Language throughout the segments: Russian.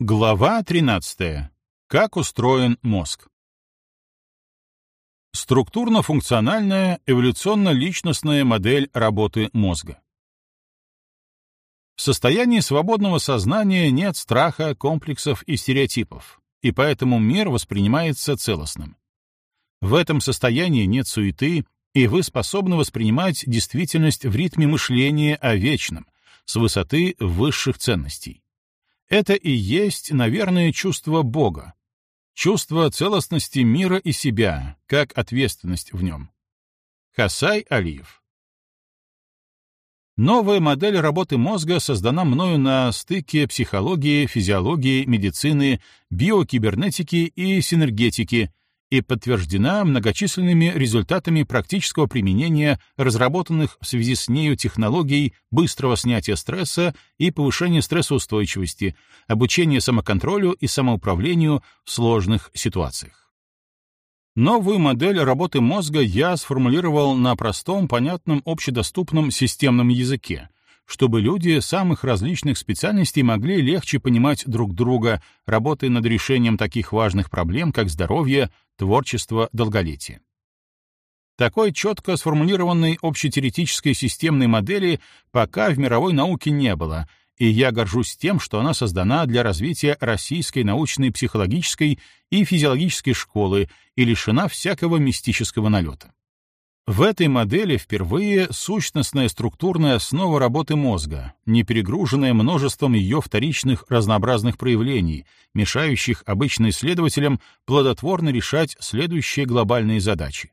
Глава 13. Как устроен мозг? Структурно-функциональная эволюционно-личностная модель работы мозга. В состоянии свободного сознания нет страха, комплексов и стереотипов, и поэтому мир воспринимается целостным. В этом состоянии нет суеты, и вы способны воспринимать действительность в ритме мышления о вечном, с высоты высших ценностей. Это и есть, наверное, чувство Бога, чувство целостности мира и себя, как ответственность в нем. Хасай Алиев Новая модель работы мозга создана мною на стыке психологии, физиологии, медицины, биокибернетики и синергетики и подтверждена многочисленными результатами практического применения разработанных в связи с нею технологий быстрого снятия стресса и повышения стрессоустойчивости, обучения самоконтролю и самоуправлению в сложных ситуациях. Новую модель работы мозга я сформулировал на простом, понятном, общедоступном системном языке, чтобы люди самых различных специальностей могли легче понимать друг друга, работая над решением таких важных проблем, как здоровье, творчество, долголетие. Такой четко сформулированной общетеоретической системной модели пока в мировой науке не было, и я горжусь тем, что она создана для развития российской научной психологической и физиологической школы и лишена всякого мистического налета. В этой модели впервые сущностная структурная основа работы мозга, не перегруженная множеством ее вторичных разнообразных проявлений, мешающих обычно исследователям плодотворно решать следующие глобальные задачи.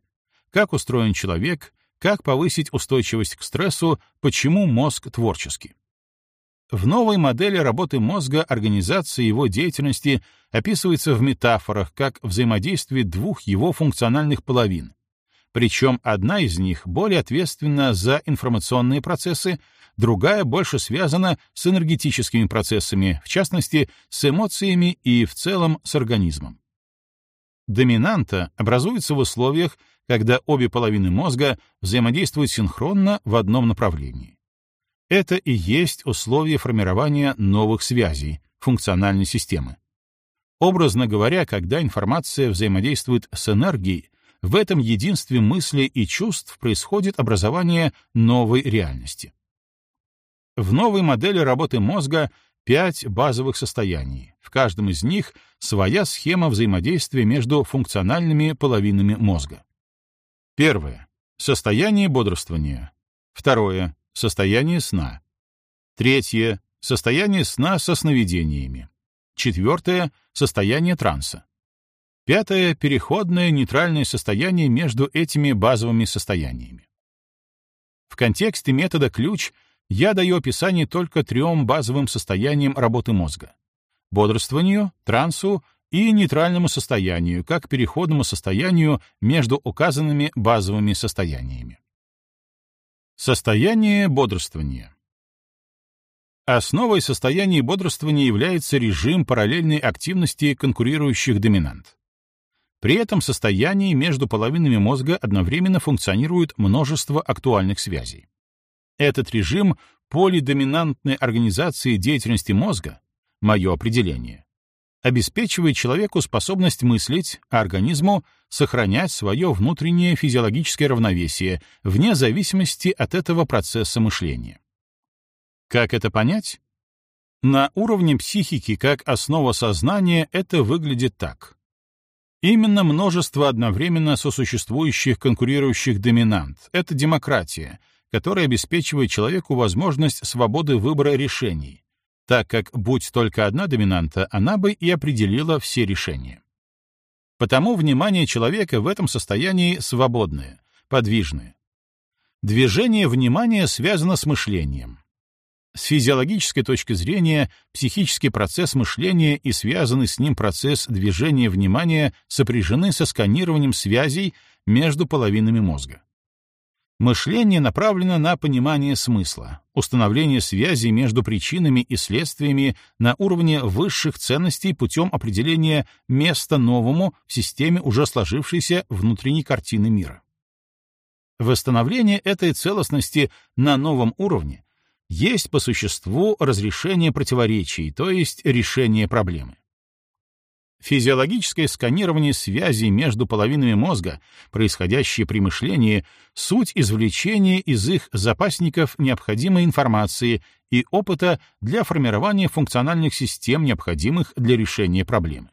Как устроен человек, как повысить устойчивость к стрессу, почему мозг творческий. В новой модели работы мозга организация его деятельности описывается в метафорах как взаимодействие двух его функциональных половин — причем одна из них более ответственна за информационные процессы, другая больше связана с энергетическими процессами, в частности, с эмоциями и в целом с организмом. Доминанта образуется в условиях, когда обе половины мозга взаимодействуют синхронно в одном направлении. Это и есть условие формирования новых связей, функциональной системы. Образно говоря, когда информация взаимодействует с энергией, в этом единстве мыслей и чувств происходит образование новой реальности. В новой модели работы мозга пять базовых состояний. В каждом из них своя схема взаимодействия между функциональными половинами мозга. Первое. Состояние бодрствования. Второе. Состояние сна. Третье. Состояние сна со сновидениями. Четвертое. Состояние транса. Пятое — переходное нейтральное состояние между этими базовыми состояниями. В контексте метода «ключ» я даю описание только трем базовым состояниям работы мозга — бодрствованию, трансу и нейтральному состоянию, как переходному состоянию между указанными базовыми состояниями. Состояние бодрствования. Основой состояния бодрствования является режим параллельной активности конкурирующих доминант. При этом состоянии между половинами мозга одновременно функционирует множество актуальных связей. Этот режим полидоминантной организации деятельности мозга, мое определение, обеспечивает человеку способность мыслить, а организму сохранять свое внутреннее физиологическое равновесие вне зависимости от этого процесса мышления. Как это понять? На уровне психики как основа сознания это выглядит так. Именно множество одновременно сосуществующих конкурирующих доминант — это демократия, которая обеспечивает человеку возможность свободы выбора решений, так как, будь только одна доминанта, она бы и определила все решения. Потому внимание человека в этом состоянии свободное, подвижное. Движение внимания связано с мышлением. С физиологической точки зрения, психический процесс мышления и связанный с ним процесс движения внимания сопряжены со сканированием связей между половинами мозга. Мышление направлено на понимание смысла, установление связи между причинами и следствиями на уровне высших ценностей путем определения места новому в системе уже сложившейся внутренней картины мира. Восстановление этой целостности на новом уровне есть по существу разрешение противоречий, то есть решение проблемы. Физиологическое сканирование связей между половинами мозга, происходящее при мышлении, суть извлечения из их запасников необходимой информации и опыта для формирования функциональных систем, необходимых для решения проблемы.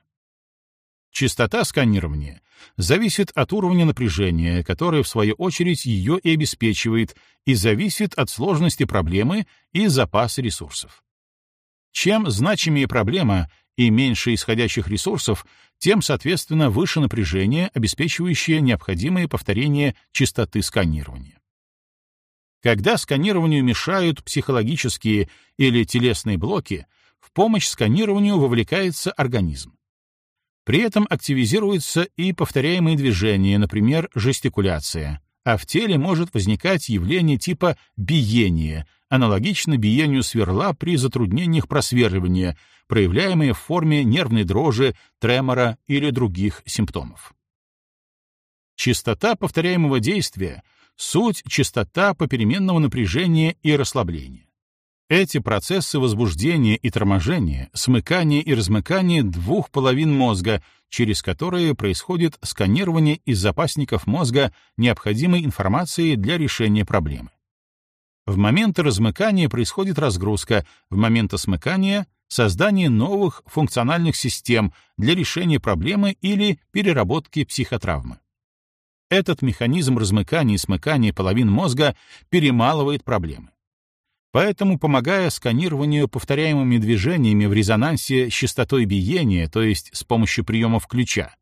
Частота сканирования зависит от уровня напряжения, которое, в свою очередь, ее и обеспечивает, и зависит от сложности проблемы и запаса ресурсов. Чем значимее проблема и меньше исходящих ресурсов, тем, соответственно, выше напряжение, обеспечивающее необходимое повторение частоты сканирования. Когда сканированию мешают психологические или телесные блоки, в помощь сканированию вовлекается организм. При этом активизируются и повторяемые движения, например, жестикуляция, а в теле может возникать явление типа биения, аналогично биению сверла при затруднениях просверливания, проявляемые в форме нервной дрожи, тремора или других симптомов. Частота повторяемого действия — суть частота попеременного напряжения и расслабления. Эти процессы возбуждения и торможения, смыкания и размыкания двух половин мозга, через которые происходит сканирование из запасников мозга необходимой информации для решения проблемы. В моменты размыкания происходит разгрузка, в моменты смыкания — создание новых функциональных систем для решения проблемы или переработки психотравмы. Этот механизм размыкания и смыкания половин мозга перемалывает проблемы. Поэтому, помогая сканированию повторяемыми движениями в резонансе с частотой биения, то есть с помощью приемов ключа,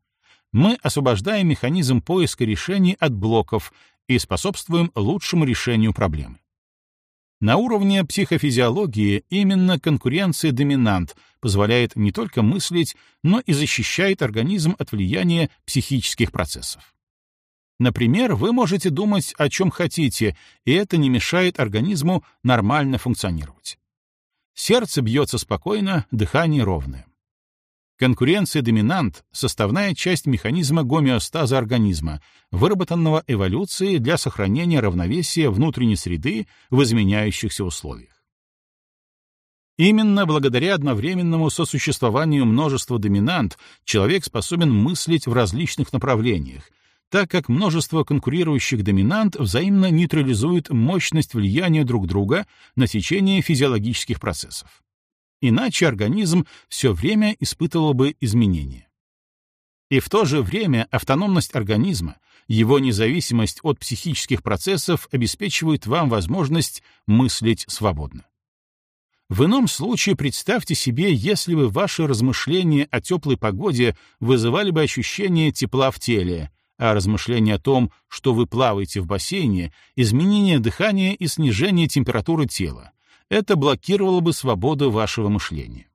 мы освобождаем механизм поиска решений от блоков и способствуем лучшему решению проблемы. На уровне психофизиологии именно конкуренция доминант позволяет не только мыслить, но и защищает организм от влияния психических процессов. Например, вы можете думать о чем хотите, и это не мешает организму нормально функционировать. Сердце бьется спокойно, дыхание ровное. Конкуренция доминант — составная часть механизма гомеостаза организма, выработанного эволюцией для сохранения равновесия внутренней среды в изменяющихся условиях. Именно благодаря одновременному сосуществованию множества доминант человек способен мыслить в различных направлениях, так как множество конкурирующих доминант взаимно нейтрализует мощность влияния друг друга на течение физиологических процессов иначе организм все время испытывал бы изменения. И в то же время автономность организма, его независимость от психических процессов обеспечивают вам возможность мыслить свободно. В ином случае представьте себе, если бы ваши размышления о теплой погоде вызывали бы ощущение тепла в теле, а размышления о том, что вы плаваете в бассейне, изменение дыхания и снижение температуры тела, это блокировало бы свободу вашего мышления.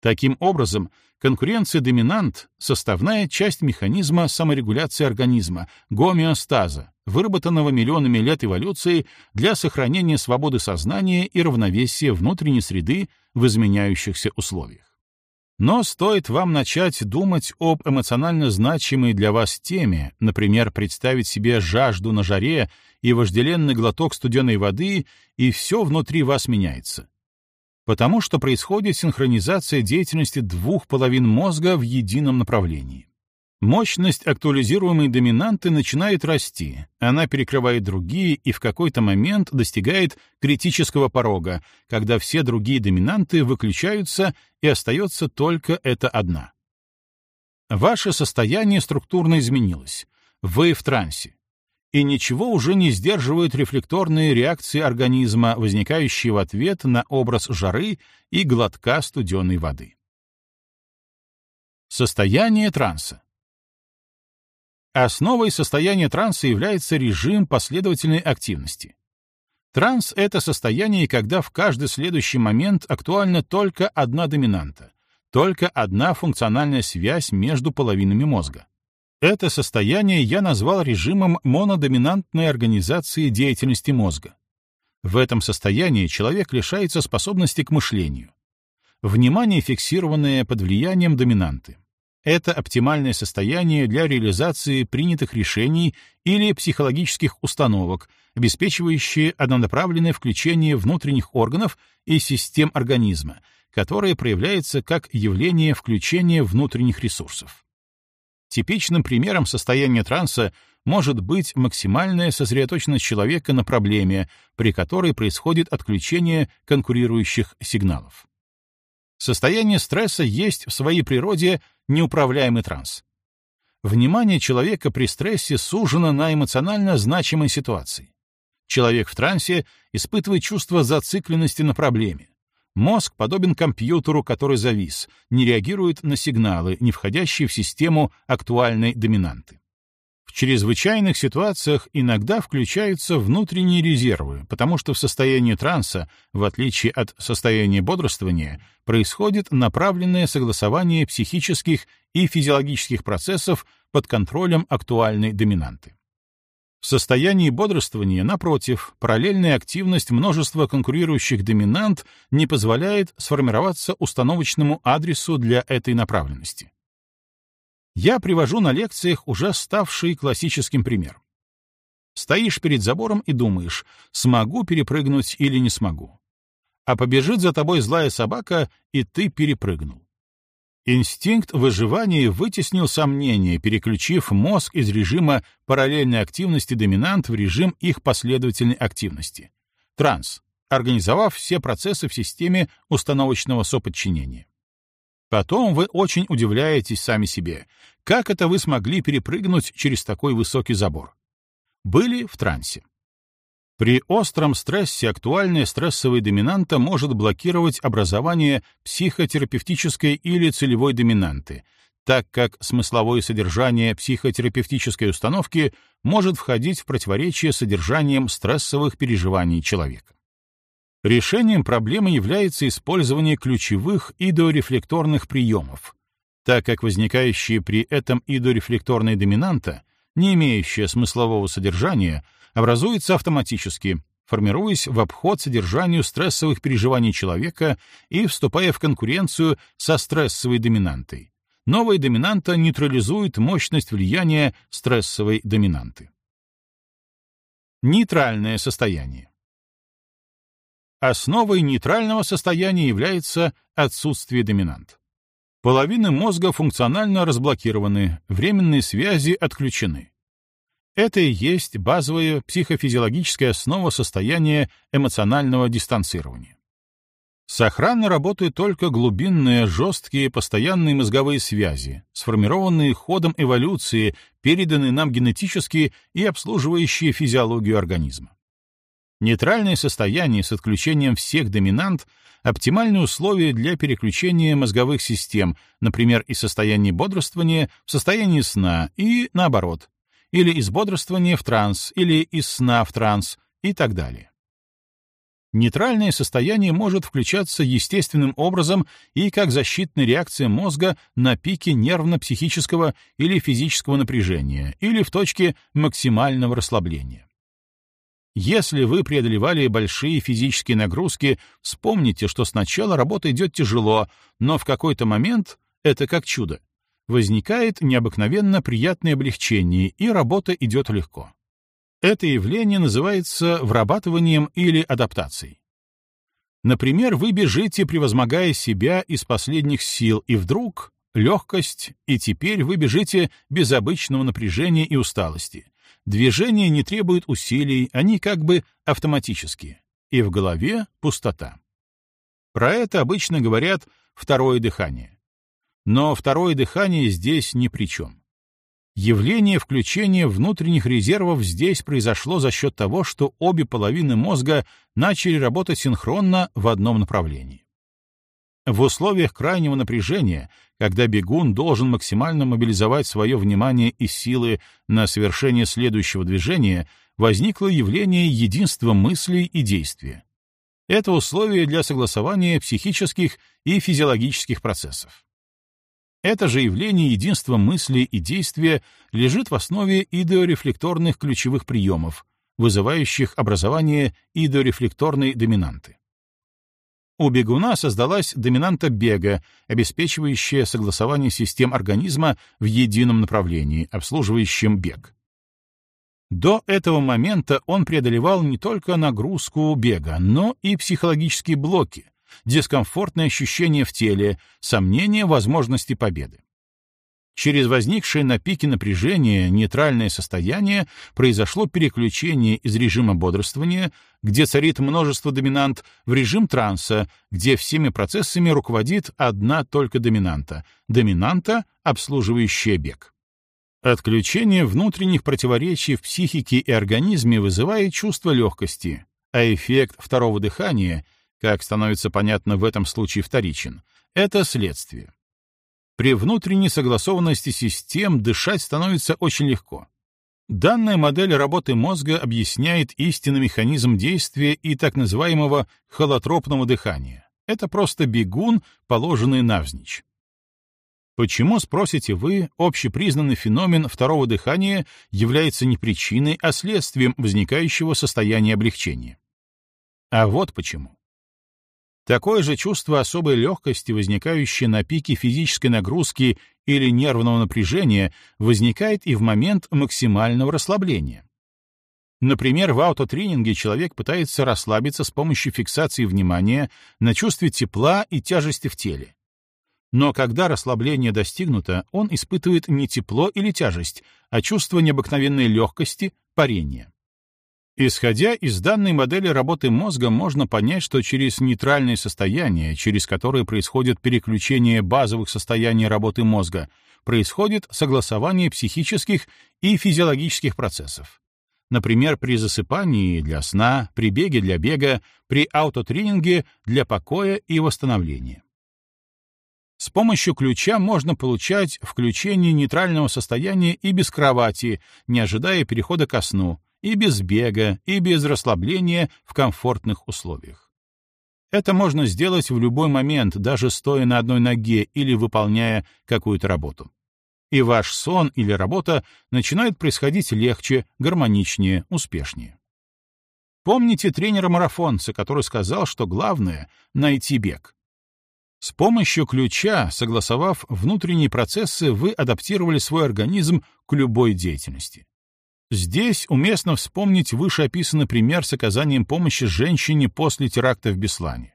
Таким образом, конкуренция доминант — составная часть механизма саморегуляции организма, гомеостаза, выработанного миллионами лет эволюции для сохранения свободы сознания и равновесия внутренней среды в изменяющихся условиях. Но стоит вам начать думать об эмоционально значимой для вас теме, например, представить себе жажду на жаре и вожделенный глоток студеной воды, и все внутри вас меняется. Потому что происходит синхронизация деятельности двух половин мозга в едином направлении. Мощность актуализируемой доминанты начинает расти, она перекрывает другие и в какой-то момент достигает критического порога, когда все другие доминанты выключаются и остается только эта одна. Ваше состояние структурно изменилось, вы в трансе, и ничего уже не сдерживают рефлекторные реакции организма, возникающие в ответ на образ жары и глотка студеной воды. Состояние транса. Основой состояния транса является режим последовательной активности. Транс — это состояние, когда в каждый следующий момент актуальна только одна доминанта, только одна функциональная связь между половинами мозга. Это состояние я назвал режимом монодоминантной организации деятельности мозга. В этом состоянии человек лишается способности к мышлению. Внимание, фиксированное под влиянием доминанты. Это оптимальное состояние для реализации принятых решений или психологических установок, обеспечивающее однонаправленное включение внутренних органов и систем организма, которое проявляется как явление включения внутренних ресурсов. Типичным примером состояния транса может быть максимальная сосредоточенность человека на проблеме, при которой происходит отключение конкурирующих сигналов. Состояние стресса есть в своей природе неуправляемый транс. Внимание человека при стрессе сужено на эмоционально значимой ситуации. Человек в трансе испытывает чувство зацикленности на проблеме. Мозг подобен компьютеру, который завис, не реагирует на сигналы, не входящие в систему актуальной доминанты. В чрезвычайных ситуациях иногда включаются внутренние резервы, потому что в состоянии транса, в отличие от состояния бодрствования, происходит направленное согласование психических и физиологических процессов под контролем актуальной доминанты. В состоянии бодрствования, напротив, параллельная активность множества конкурирующих доминант не позволяет сформироваться установочному адресу для этой направленности. Я привожу на лекциях уже ставший классическим пример. Стоишь перед забором и думаешь, смогу перепрыгнуть или не смогу. А побежит за тобой злая собака, и ты перепрыгнул. Инстинкт выживания вытеснил сомнения, переключив мозг из режима параллельной активности доминант в режим их последовательной активности. Транс, организовав все процессы в системе установочного соподчинения. Потом вы очень удивляетесь сами себе, как это вы смогли перепрыгнуть через такой высокий забор. Были в трансе. При остром стрессе актуальная стрессовая доминанта может блокировать образование психотерапевтической или целевой доминанты, так как смысловое содержание психотерапевтической установки может входить в противоречие с содержанием стрессовых переживаний человека. Решением проблемы является использование ключевых идорефлекторных приемов, так как возникающая при этом идорефлекторная доминанта, не имеющая смыслового содержания, образуется автоматически, формируясь в обход содержанию стрессовых переживаний человека и вступая в конкуренцию со стрессовой доминантой. Новая доминанта нейтрализует мощность влияния стрессовой доминанты. Нейтральное состояние. Основой нейтрального состояния является отсутствие доминант. Половины мозга функционально разблокированы, временные связи отключены. Это и есть базовая психофизиологическая основа состояния эмоционального дистанцирования. Сохранно работают только глубинные, жесткие, постоянные мозговые связи, сформированные ходом эволюции, переданные нам генетически и обслуживающие физиологию организма. Нейтральное состояние с отключением всех доминант — оптимальные условия для переключения мозговых систем, например, из состояния бодрствования в состояние сна и наоборот, или из бодрствования в транс, или из сна в транс и так далее. Нейтральное состояние может включаться естественным образом и как защитная реакция мозга на пике нервно-психического или физического напряжения или в точке максимального расслабления. Если вы преодолевали большие физические нагрузки, вспомните, что сначала работа идет тяжело, но в какой-то момент, это как чудо, возникает необыкновенно приятное облегчение, и работа идет легко. Это явление называется врабатыванием или адаптацией. Например, вы бежите, превозмогая себя из последних сил, и вдруг легкость, и теперь вы бежите без обычного напряжения и усталости. Движения не требуют усилий, они как бы автоматические. И в голове пустота. Про это обычно говорят «второе дыхание». Но второе дыхание здесь ни при чем. Явление включения внутренних резервов здесь произошло за счет того, что обе половины мозга начали работать синхронно в одном направлении. В условиях крайнего напряжения, когда бегун должен максимально мобилизовать свое внимание и силы на совершение следующего движения, возникло явление единства мыслей и действия. Это условие для согласования психических и физиологических процессов. Это же явление единства мысли и действия лежит в основе идеорефлекторных ключевых приемов, вызывающих образование идеорефлекторной доминанты. У бегуна создалась доминанта бега, обеспечивающая согласование систем организма в едином направлении, обслуживающем бег. До этого момента он преодолевал не только нагрузку бега, но и психологические блоки, дискомфортные ощущения в теле, сомнения в возможности победы. Через возникшее на пике напряжения нейтральное состояние произошло переключение из режима бодрствования, где царит множество доминант, в режим транса, где всеми процессами руководит одна только доминанта — доминанта, обслуживающая бег. Отключение внутренних противоречий в психике и организме вызывает чувство легкости, а эффект второго дыхания, как становится понятно в этом случае вторичен, это следствие. При внутренней согласованности систем дышать становится очень легко. Данная модель работы мозга объясняет истинный механизм действия и так называемого холотропного дыхания. Это просто бегун, положенный навзничь. Почему, спросите вы, общепризнанный феномен второго дыхания является не причиной, а следствием возникающего состояния облегчения? А вот почему. Такое же чувство особой легкости, возникающее на пике физической нагрузки или нервного напряжения, возникает и в момент максимального расслабления. Например, в аутотренинге человек пытается расслабиться с помощью фиксации внимания на чувстве тепла и тяжести в теле, но когда расслабление достигнуто, он испытывает не тепло или тяжесть, а чувство необыкновенной легкости, парения. Исходя из данной модели работы мозга, можно понять, что через нейтральное состояние, через которое происходит переключение базовых состояний работы мозга, происходит согласование психических и физиологических процессов. Например, при засыпании для сна, при беге для бега, при аутотренинге для покоя и восстановления. С помощью ключа можно получать включение нейтрального состояния и без кровати, не ожидая перехода ко сну, и без бега, и без расслабления в комфортных условиях. Это можно сделать в любой момент, даже стоя на одной ноге или выполняя какую-то работу. И ваш сон или работа начинают происходить легче, гармоничнее, успешнее. Помните тренера-марафонца, который сказал, что главное — найти бег. С помощью ключа, согласовав внутренние процессы, вы адаптировали свой организм к любой деятельности. Здесь уместно вспомнить вышеописанный пример с оказанием помощи женщине после теракта в Беслане.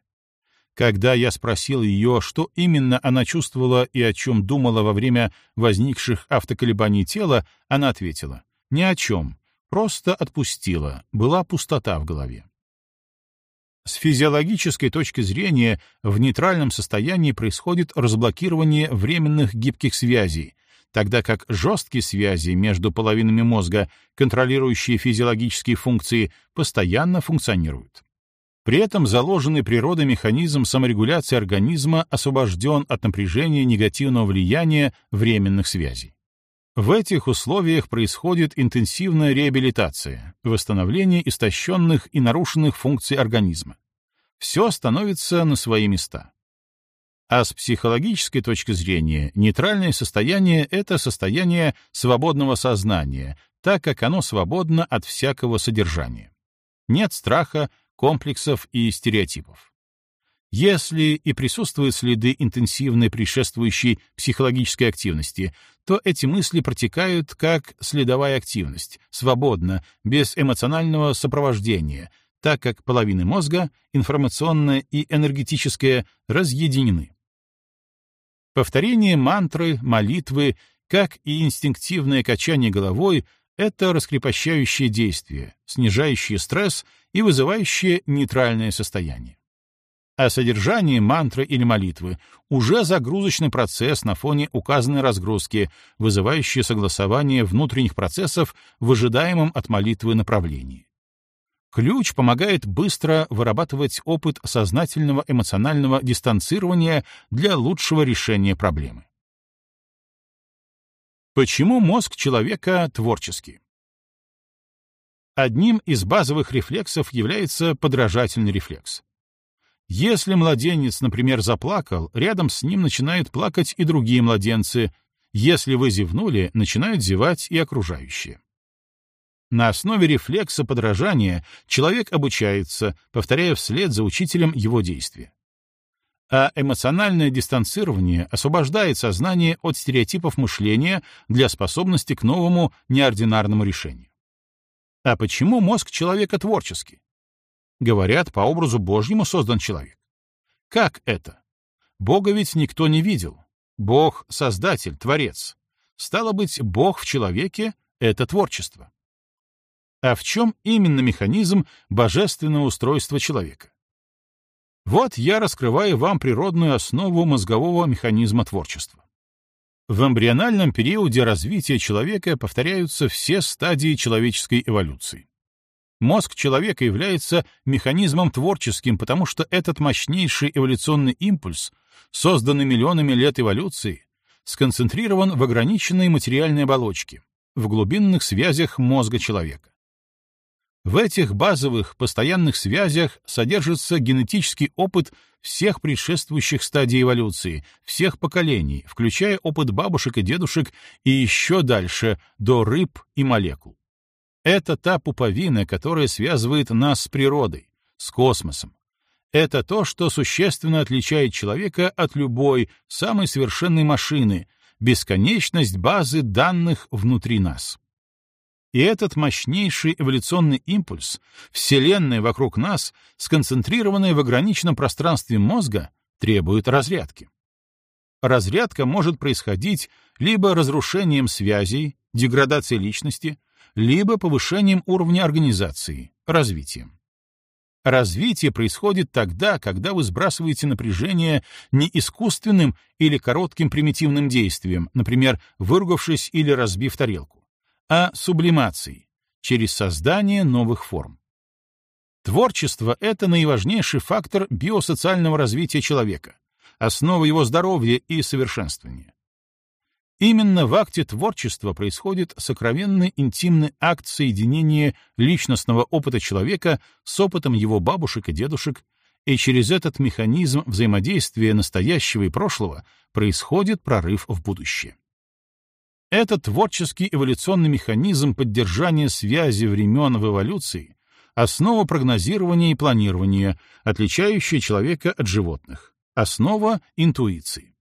Когда я спросил ее, что именно она чувствовала и о чем думала во время возникших автоколебаний тела, она ответила «Ни о чем, просто отпустила, была пустота в голове». С физиологической точки зрения в нейтральном состоянии происходит разблокирование временных гибких связей, тогда как жесткие связи между половинами мозга, контролирующие физиологические функции, постоянно функционируют. При этом заложенный природой механизм саморегуляции организма освобожден от напряжения негативного влияния временных связей. В этих условиях происходит интенсивная реабилитация, восстановление истощенных и нарушенных функций организма. Все становится на свои места. А с психологической точки зрения нейтральное состояние — это состояние свободного сознания, так как оно свободно от всякого содержания. Нет страха, комплексов и стереотипов. Если и присутствуют следы интенсивной предшествующей психологической активности, то эти мысли протекают как следовая активность, свободно, без эмоционального сопровождения, так как половины мозга, информационная и энергетическая, разъединены. Повторение мантры, молитвы, как и инстинктивное качание головой — это раскрепощающее действие, снижающее стресс и вызывающее нейтральное состояние а содержание мантры или молитвы — уже загрузочный процесс на фоне указанной разгрузки, вызывающий согласование внутренних процессов в ожидаемом от молитвы направлении. Ключ помогает быстро вырабатывать опыт сознательного эмоционального дистанцирования для лучшего решения проблемы. Почему мозг человека творческий? Одним из базовых рефлексов является подражательный рефлекс. Если младенец, например, заплакал, рядом с ним начинают плакать и другие младенцы. Если вы зевнули, начинают зевать и окружающие. На основе рефлекса подражания человек обучается, повторяя вслед за учителем его действия. а эмоциональное дистанцирование освобождает сознание от стереотипов мышления для способности к новому неординарному решению. А почему мозг человека творческий? Говорят, по образу Божьему создан человек. Как это? Бога ведь никто не видел. Бог — создатель, творец. Стало быть, Бог в человеке — это творчество. А в чем именно механизм божественного устройства человека? Вот я раскрываю вам природную основу мозгового механизма творчества. В эмбриональном периоде развития человека повторяются все стадии человеческой эволюции. Мозг человека является механизмом творческим, потому что этот мощнейший эволюционный импульс, созданный миллионами лет эволюции, сконцентрирован в ограниченной материальной оболочке, в глубинных связях мозга человека. В этих базовых, постоянных связях содержится генетический опыт всех предшествующих стадий эволюции, всех поколений, включая опыт бабушек и дедушек и еще дальше, до рыб и молекул. Это та пуповина, которая связывает нас с природой, с космосом. Это то, что существенно отличает человека от любой, самой совершенной машины, бесконечность базы данных внутри нас. И этот мощнейший эволюционный импульс, Вселенная вокруг нас, сконцентрированная в ограниченном пространстве мозга, требует разрядки. Разрядка может происходить либо разрушением связей, деградацией личности, либо повышением уровня организации, развитием. Развитие происходит тогда, когда вы сбрасываете напряжение не искусственным или коротким примитивным действием, например, выругавшись или разбив тарелку, а сублимацией, через создание новых форм. Творчество — это наиважнейший фактор биосоциального развития человека, основа его здоровья и совершенствования. Именно в акте творчества происходит сокровенный интимный акт соединения личностного опыта человека с опытом его бабушек и дедушек, и через этот механизм взаимодействия настоящего и прошлого происходит прорыв в будущее. Этот творческий эволюционный механизм поддержания связи времен в эволюции — основа прогнозирования и планирования, отличающая человека от животных, основа интуиции.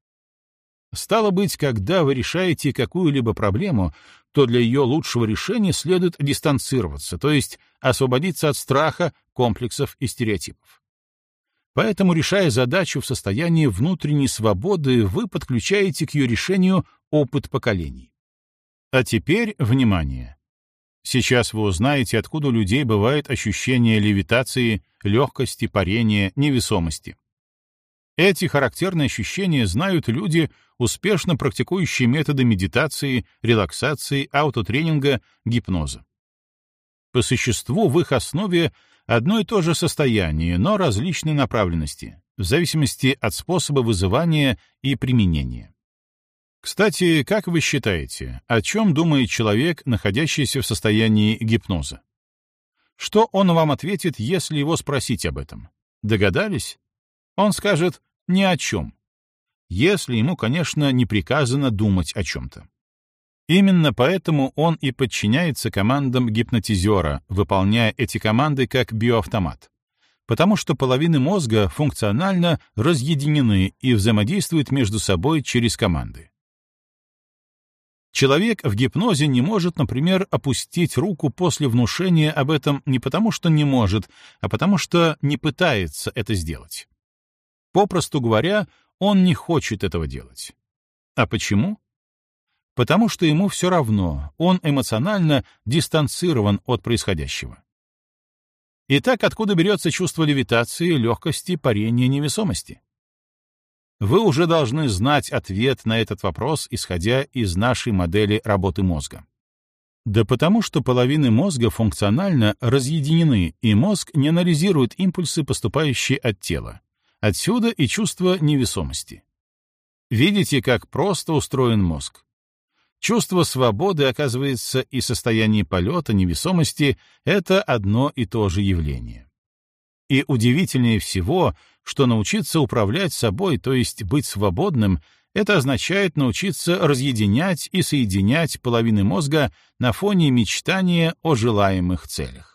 Стало быть, когда вы решаете какую-либо проблему, то для ее лучшего решения следует дистанцироваться, то есть освободиться от страха, комплексов и стереотипов. Поэтому, решая задачу в состоянии внутренней свободы, вы подключаете к ее решению опыт поколений. А теперь внимание. Сейчас вы узнаете, откуда у людей бывает ощущение левитации, легкости, парения, невесомости. Эти характерные ощущения знают люди, успешно практикующие методы медитации, релаксации, аутотренинга, гипноза. По существу в их основе одно и то же состояние, но различной направленности, в зависимости от способа вызывания и применения. Кстати, как вы считаете, о чем думает человек, находящийся в состоянии гипноза? Что он вам ответит, если его спросить об этом? Догадались? Он скажет «ни о чем», если ему, конечно, не приказано думать о чем-то. Именно поэтому он и подчиняется командам гипнотизера, выполняя эти команды как биоавтомат. Потому что половины мозга функционально разъединены и взаимодействуют между собой через команды. Человек в гипнозе не может, например, опустить руку после внушения об этом не потому, что не может, а потому что не пытается это сделать. Попросту говоря, он не хочет этого делать. А почему? Потому что ему все равно, он эмоционально дистанцирован от происходящего. Итак, откуда берется чувство левитации, легкости, парения, невесомости? Вы уже должны знать ответ на этот вопрос, исходя из нашей модели работы мозга. Да потому что половины мозга функционально разъединены, и мозг не анализирует импульсы, поступающие от тела. Отсюда и чувство невесомости. Видите, как просто устроен мозг. Чувство свободы, оказывается, и состояние полета, невесомости — это одно и то же явление. И удивительнее всего, что научиться управлять собой, то есть быть свободным, это означает научиться разъединять и соединять половины мозга на фоне мечтания о желаемых целях.